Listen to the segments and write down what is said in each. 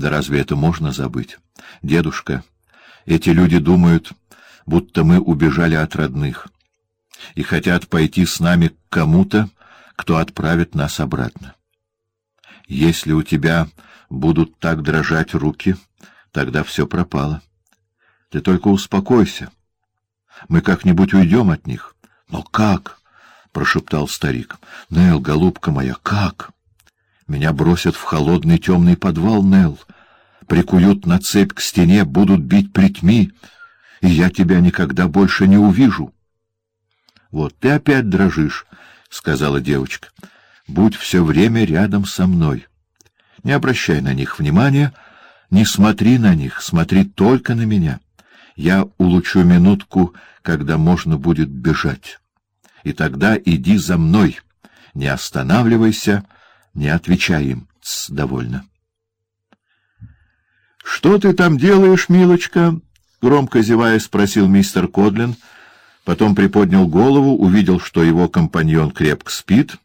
Да разве это можно забыть? Дедушка, эти люди думают, будто мы убежали от родных, и хотят пойти с нами к кому-то, кто отправит нас обратно. Если у тебя будут так дрожать руки, тогда все пропало. Ты только успокойся. Мы как-нибудь уйдем от них. Но как? — прошептал старик. — Нел, голубка моя, как? Меня бросят в холодный темный подвал, Нел. Прикуют на цепь к стене, будут бить плетьми, и я тебя никогда больше не увижу. — Вот ты опять дрожишь, — сказала девочка. — Будь все время рядом со мной. Не обращай на них внимания, не смотри на них, смотри только на меня. Я улучшу минутку, когда можно будет бежать и тогда иди за мной. Не останавливайся, не отвечай им. Довольно. — Что ты там делаешь, милочка? — громко зевая спросил мистер Кодлин. Потом приподнял голову, увидел, что его компаньон крепко спит,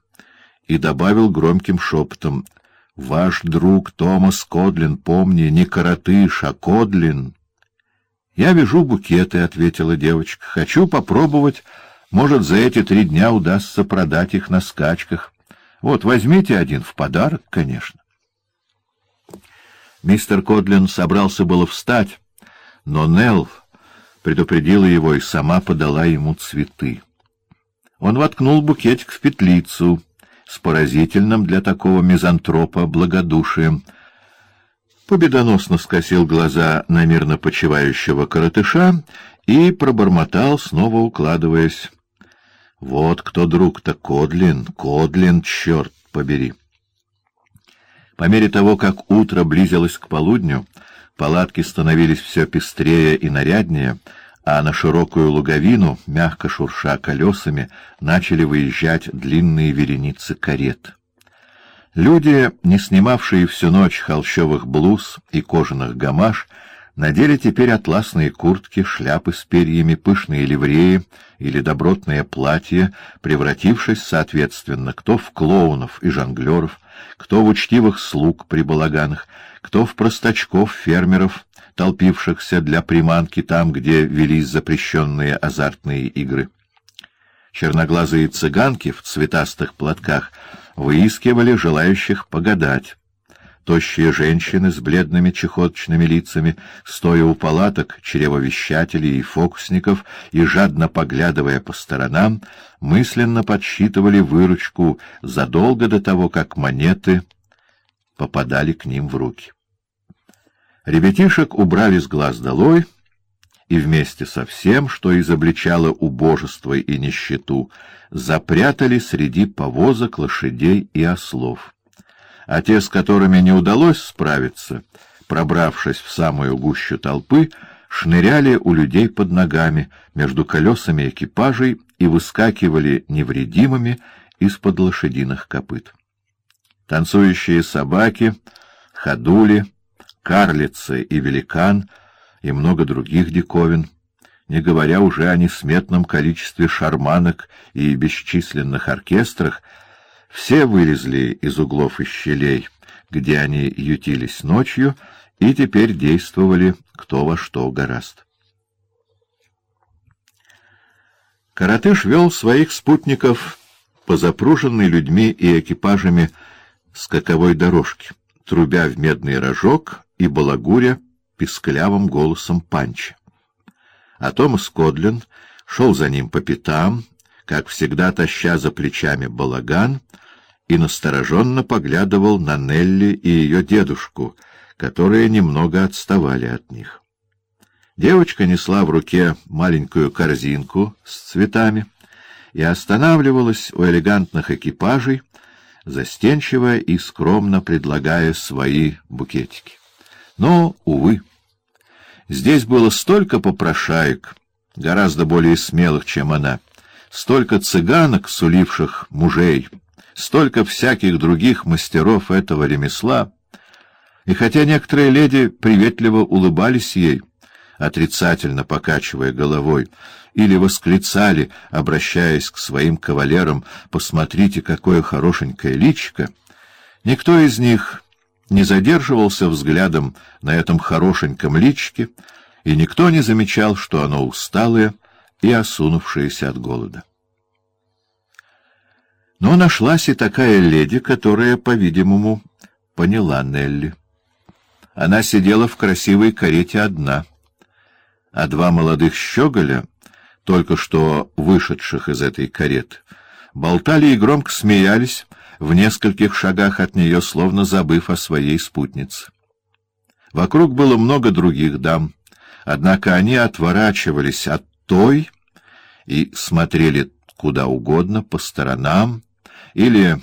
и добавил громким шепотом. — Ваш друг Томас Кодлин, помни, не коротыш, а Кодлин. — Я вяжу букеты, — ответила девочка. — Хочу попробовать может, за эти три дня удастся продать их на скачках. Вот, возьмите один в подарок, конечно. Мистер Кодлин собрался было встать, но Нелл предупредила его и сама подала ему цветы. Он воткнул букетик в петлицу с поразительным для такого мизантропа благодушием, победоносно скосил глаза на мирно почивающего коротыша и пробормотал, снова укладываясь. Вот кто друг-то Кодлин, Кодлин, черт побери. По мере того, как утро близилось к полудню, палатки становились все пестрее и наряднее, а на широкую луговину, мягко шурша колесами, начали выезжать длинные вереницы карет. Люди, не снимавшие всю ночь холщовых блуз и кожаных гамаш, надели теперь атласные куртки, шляпы с перьями, пышные ливреи или добротные платья, превратившись, соответственно, кто в клоунов и жонглеров, кто в учтивых слуг при балаганах, кто в простачков фермеров, толпившихся для приманки там, где велись запрещенные азартные игры. Черноглазые цыганки в цветастых платках выискивали желающих погадать, Тощие женщины с бледными чехоточными лицами, стоя у палаток чревовещателей и фокусников и жадно поглядывая по сторонам, мысленно подсчитывали выручку задолго до того, как монеты попадали к ним в руки. Ребятишек убрали с глаз долой, и вместе со всем, что изобличало убожество и нищету, запрятали среди повозок лошадей и ослов а те, с которыми не удалось справиться, пробравшись в самую гущу толпы, шныряли у людей под ногами, между колесами экипажей и выскакивали невредимыми из-под лошадиных копыт. Танцующие собаки, ходули, карлицы и великан и много других диковин, не говоря уже о несметном количестве шарманок и бесчисленных оркестрах, все вылезли из углов и щелей, где они ютились ночью, и теперь действовали кто во что гораст. Каратыш вел своих спутников по запруженной людьми и экипажами скаковой дорожке, трубя в медный рожок и балагуря писклявым голосом панча. А Томас Кодлин шел за ним по пятам, как всегда таща за плечами балаган — и настороженно поглядывал на Нелли и ее дедушку, которые немного отставали от них. Девочка несла в руке маленькую корзинку с цветами и останавливалась у элегантных экипажей, застенчиво и скромно предлагая свои букетики. Но, увы, здесь было столько попрошаек, гораздо более смелых, чем она, столько цыганок, суливших мужей, столько всяких других мастеров этого ремесла, и хотя некоторые леди приветливо улыбались ей, отрицательно покачивая головой, или восклицали, обращаясь к своим кавалерам, «Посмотрите, какое хорошенькое личико!» Никто из них не задерживался взглядом на этом хорошеньком личке, и никто не замечал, что оно усталое и осунувшееся от голода. Но нашлась и такая леди, которая, по-видимому, поняла Нелли. Она сидела в красивой карете одна, а два молодых щеголя, только что вышедших из этой кареты, болтали и громко смеялись в нескольких шагах от нее, словно забыв о своей спутнице. Вокруг было много других дам, однако они отворачивались от той и смотрели куда угодно, по сторонам, или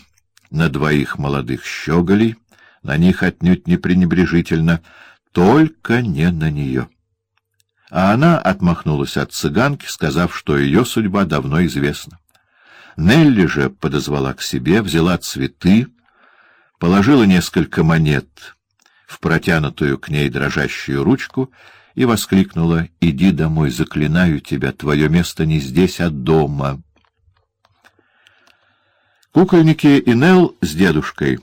на двоих молодых щеголей, на них отнюдь не пренебрежительно, только не на нее. А она отмахнулась от цыганки, сказав, что ее судьба давно известна. Нелли же подозвала к себе, взяла цветы, положила несколько монет в протянутую к ней дрожащую ручку и воскликнула «Иди домой, заклинаю тебя, твое место не здесь, а дома». Кукольники и Нелл с дедушкой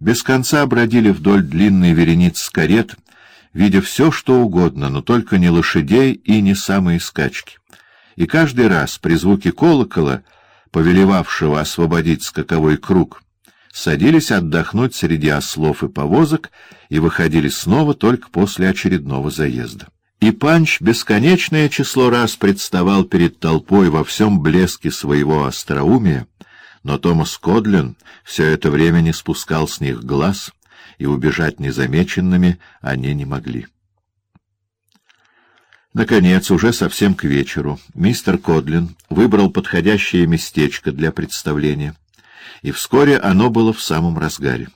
без конца бродили вдоль длинной вереницы карет, видя все, что угодно, но только не лошадей и не самые скачки. И каждый раз при звуке колокола, повелевавшего освободить скаковой круг, садились отдохнуть среди ослов и повозок и выходили снова только после очередного заезда. И Панч бесконечное число раз представал перед толпой во всем блеске своего остроумия, но Томас Кодлин все это время не спускал с них глаз, и убежать незамеченными они не могли. Наконец, уже совсем к вечеру, мистер Кодлин выбрал подходящее местечко для представления, и вскоре оно было в самом разгаре.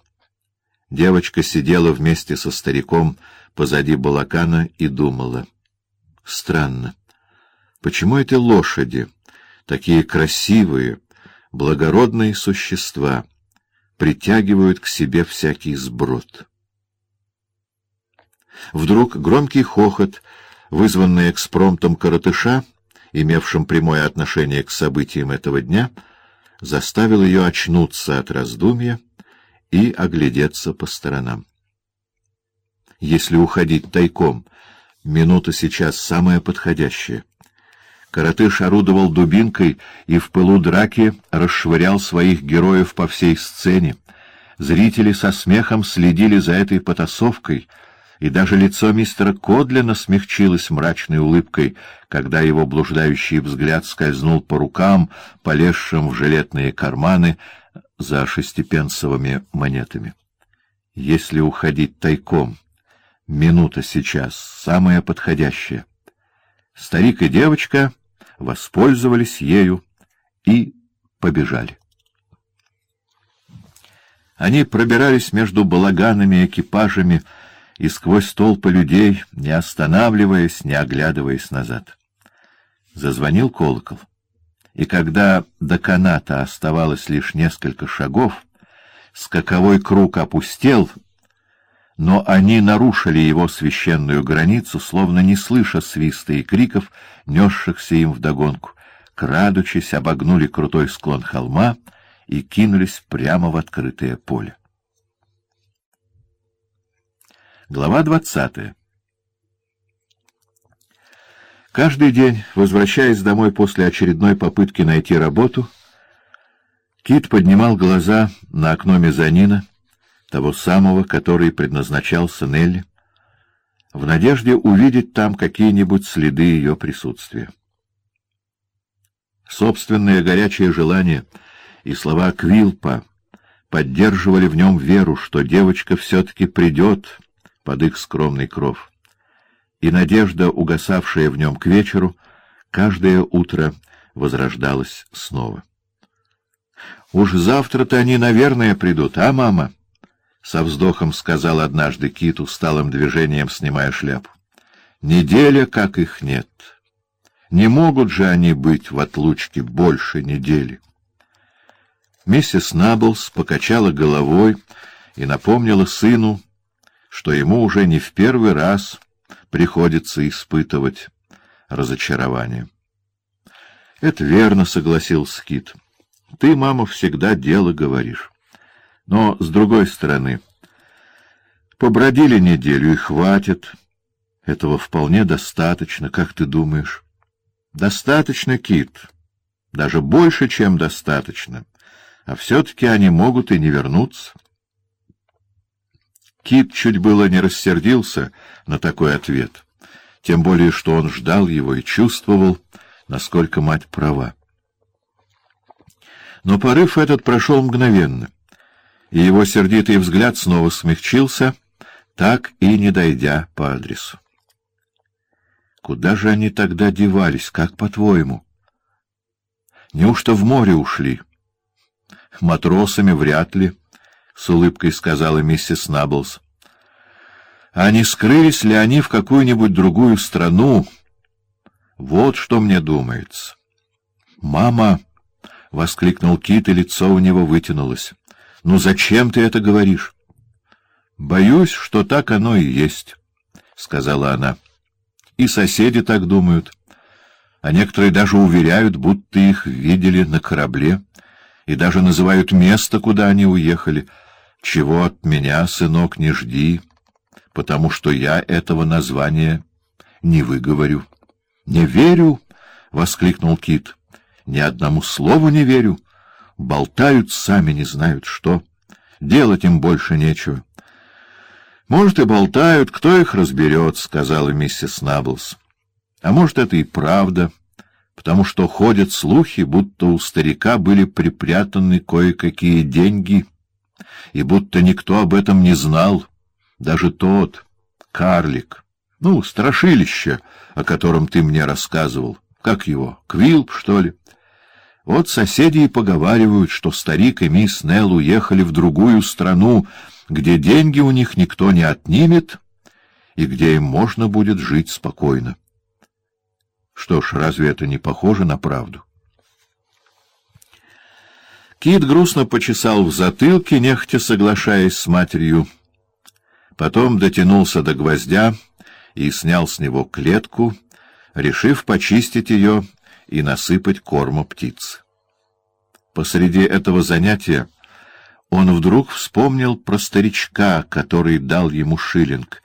Девочка сидела вместе со стариком позади балакана и думала. Странно, почему эти лошади, такие красивые, благородные существа притягивают к себе всякий сброд. Вдруг громкий хохот, вызванный экспромтом коротыша, имевшим прямое отношение к событиям этого дня, заставил ее очнуться от раздумья и оглядеться по сторонам. Если уходить тайком, минута сейчас самая подходящая. Коротыш орудовал дубинкой и в пылу драки расшвырял своих героев по всей сцене. Зрители со смехом следили за этой потасовкой, и даже лицо мистера Кодлина смягчилось мрачной улыбкой, когда его блуждающий взгляд скользнул по рукам, полезшим в жилетные карманы за шестипенсовыми монетами. Если уходить тайком, минута сейчас самая подходящая. Старик и девочка воспользовались ею и побежали. Они пробирались между балаганами и экипажами и сквозь толпы людей, не останавливаясь, не оглядываясь назад. Зазвонил колокол, и когда до каната оставалось лишь несколько шагов, скаковой круг опустел — но они нарушили его священную границу, словно не слыша свиста и криков, несшихся им вдогонку, крадучись, обогнули крутой склон холма и кинулись прямо в открытое поле. Глава двадцатая Каждый день, возвращаясь домой после очередной попытки найти работу, Кит поднимал глаза на окно мезонина, того самого, который предназначался Нелли, в надежде увидеть там какие-нибудь следы ее присутствия. Собственное горячее желание и слова Квилпа поддерживали в нем веру, что девочка все-таки придет под их скромный кров. И надежда, угасавшая в нем к вечеру, каждое утро возрождалась снова. «Уж завтра-то они, наверное, придут, а, мама?» — со вздохом сказал однажды Кит, усталым движением снимая шляпу. — Неделя, как их нет. Не могут же они быть в отлучке больше недели. Миссис Наблс покачала головой и напомнила сыну, что ему уже не в первый раз приходится испытывать разочарование. — Это верно, — согласился Кит. — Ты, мама, всегда дело говоришь. Но, с другой стороны, Побродили неделю и хватит. Этого вполне достаточно, как ты думаешь? Достаточно, Кит. Даже больше, чем достаточно. А все-таки они могут и не вернуться. Кит чуть было не рассердился на такой ответ, тем более что он ждал его и чувствовал, насколько мать права. Но порыв этот прошел мгновенно, и его сердитый взгляд снова смягчился, так и не дойдя по адресу. Куда же они тогда девались, как по-твоему? Неужто в море ушли? Матросами вряд ли, — с улыбкой сказала миссис Наблс. А не скрылись ли они в какую-нибудь другую страну? Вот что мне думается. «Мама!» — воскликнул Кит, и лицо у него вытянулось. «Ну зачем ты это говоришь?» «Боюсь, что так оно и есть», — сказала она. «И соседи так думают, а некоторые даже уверяют, будто их видели на корабле, и даже называют место, куда они уехали. Чего от меня, сынок, не жди, потому что я этого названия не выговорю». «Не верю!» — воскликнул Кит. Ни одному слову не верю. Болтают сами, не знают что. Делать им больше нечего. Может, и болтают, кто их разберет, — сказала миссис Наблс. А может, это и правда, потому что ходят слухи, будто у старика были припрятаны кое-какие деньги, и будто никто об этом не знал, даже тот, карлик, ну, страшилище, о котором ты мне рассказывал. Как его, Квилп, что ли? Вот соседи и поговаривают, что старик и мисс Нелл уехали в другую страну, где деньги у них никто не отнимет и где им можно будет жить спокойно. Что ж, разве это не похоже на правду? Кит грустно почесал в затылке, нехотя соглашаясь с матерью. Потом дотянулся до гвоздя и снял с него клетку, решив почистить ее и насыпать корма птиц. Посреди этого занятия он вдруг вспомнил про старичка, который дал ему шиллинг,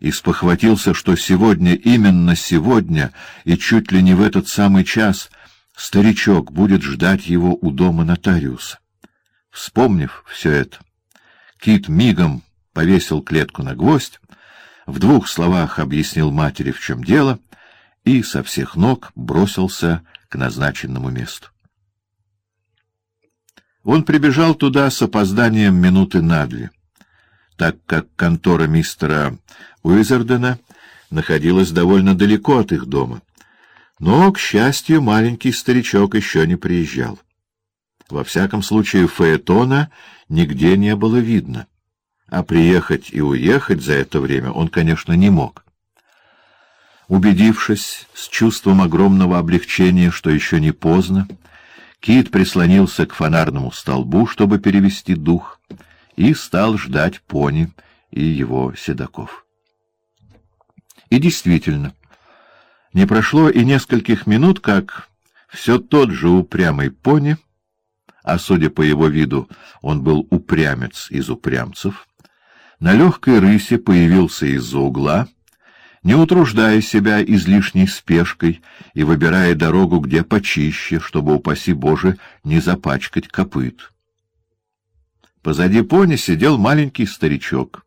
и спохватился, что сегодня, именно сегодня, и чуть ли не в этот самый час, старичок будет ждать его у дома нотариуса. Вспомнив все это, Кит мигом повесил клетку на гвоздь, в двух словах объяснил матери, в чем дело, и со всех ног бросился к назначенному месту. Он прибежал туда с опозданием минуты на две, так как контора мистера Уизердена находилась довольно далеко от их дома. Но, к счастью, маленький старичок еще не приезжал. Во всяком случае, Фаэтона нигде не было видно, а приехать и уехать за это время он, конечно, не мог. Убедившись с чувством огромного облегчения, что еще не поздно, Кит прислонился к фонарному столбу, чтобы перевести дух, и стал ждать пони и его седаков. И действительно, не прошло и нескольких минут, как все тот же упрямый пони, а, судя по его виду, он был упрямец из упрямцев, на легкой рысе появился из-за угла, не утруждая себя излишней спешкой и выбирая дорогу где почище, чтобы, упаси Боже, не запачкать копыт. Позади пони сидел маленький старичок,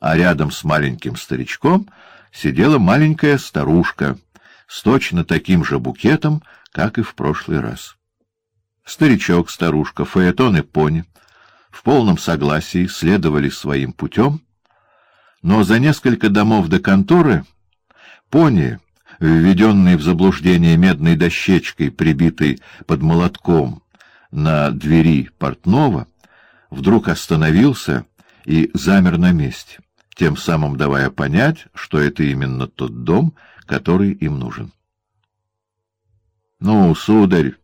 а рядом с маленьким старичком сидела маленькая старушка с точно таким же букетом, как и в прошлый раз. Старичок, старушка, Фаэтон и пони в полном согласии следовали своим путем, но за несколько домов до конторы пони, введенный в заблуждение медной дощечкой, прибитой под молотком на двери портного, вдруг остановился и замер на месте, тем самым давая понять, что это именно тот дом, который им нужен. — Ну, сударь,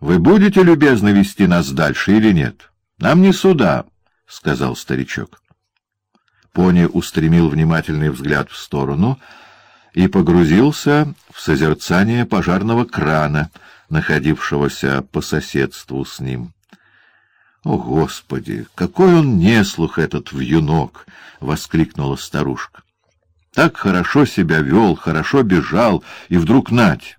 вы будете любезно вести нас дальше или нет? Нам не сюда, — сказал старичок. Пони устремил внимательный взгляд в сторону и погрузился в созерцание пожарного крана, находившегося по соседству с ним. — О, Господи, какой он неслух этот вьюнок! — воскликнула старушка. — Так хорошо себя вел, хорошо бежал, и вдруг нать!